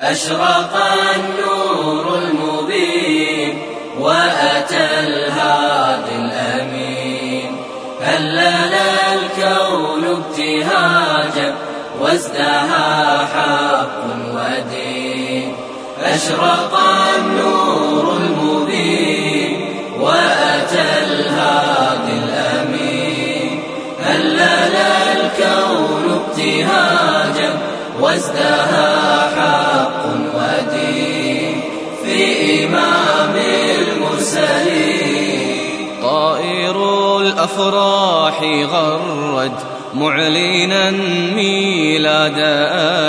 أشرق النور المبين وأتى الهادي الأمين. هلل الكون ابتهاجا وازدهى حق ودين. أشرق النور المبين وأتى الهادي الأمين. هلل الكون ابتهاجا وازدهى حق الأفراح غرد معلنا ميلاد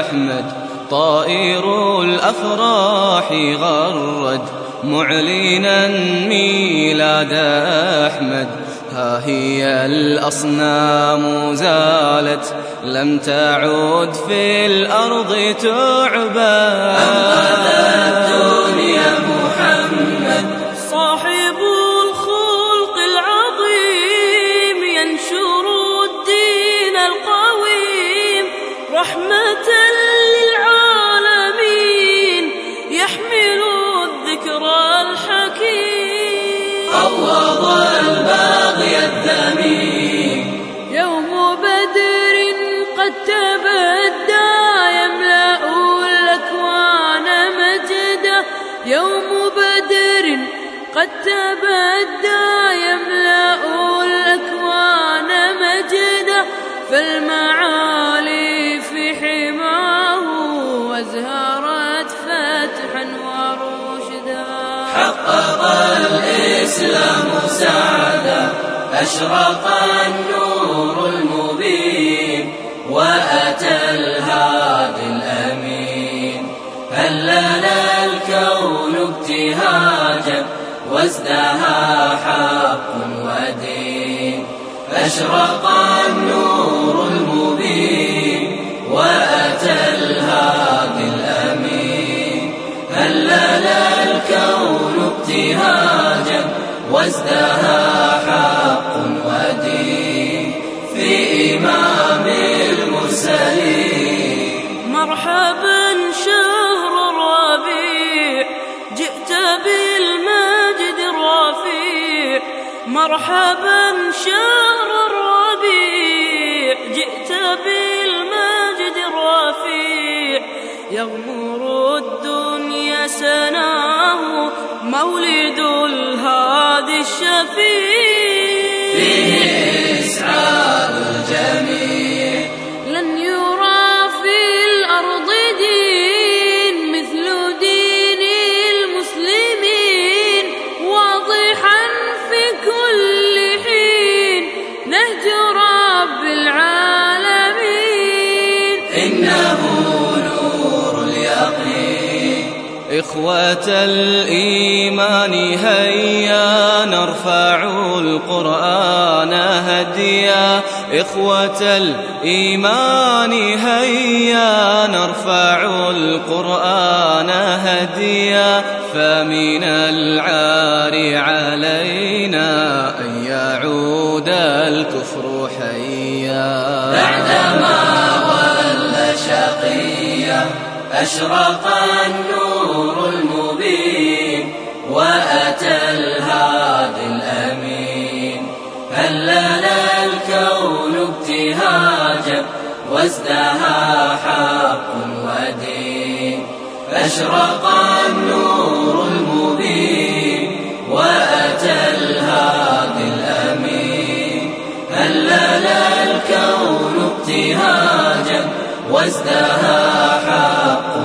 أحمد. طائر الأفراح غرد معلنا ميلاد أحمد. ها هي الأصنام زالت لم تعد في الأرض تعبى الذميم يوم بدر قد تبدى يملأ الأكوان مجدا. يوم بدر قد تبدى يملأ الأكوان مجدا. فالمعالي في حماه وازهرت فتحا ورشدا. حقق الإسلام سعدا. أشرق النور المبين وأتى الهادي الأمين هلل الكون ابتهاجا وازدهى حق ودين أشرق النور المبين وأتى الهادي الأمين هلل الكون ابتهاجا وازدهى مرحبا شهر الربيع جئت بالمجد الرفيع. يغمر الدنيا سناه مولد الهادي الشفيع. إخوة الإيمان هيا نرفع القرآن هديا. إخوة الإيمان هيا نرفع القرآن هديا. فمن العار علينا أن يعود الكفر حيا. بعدما ولى شقيا أشرق النور وازدهى حق ودين. أشرق النور المبين وأتى الهادي الأمين. هلل الكون ابتهاجا وازدهى حق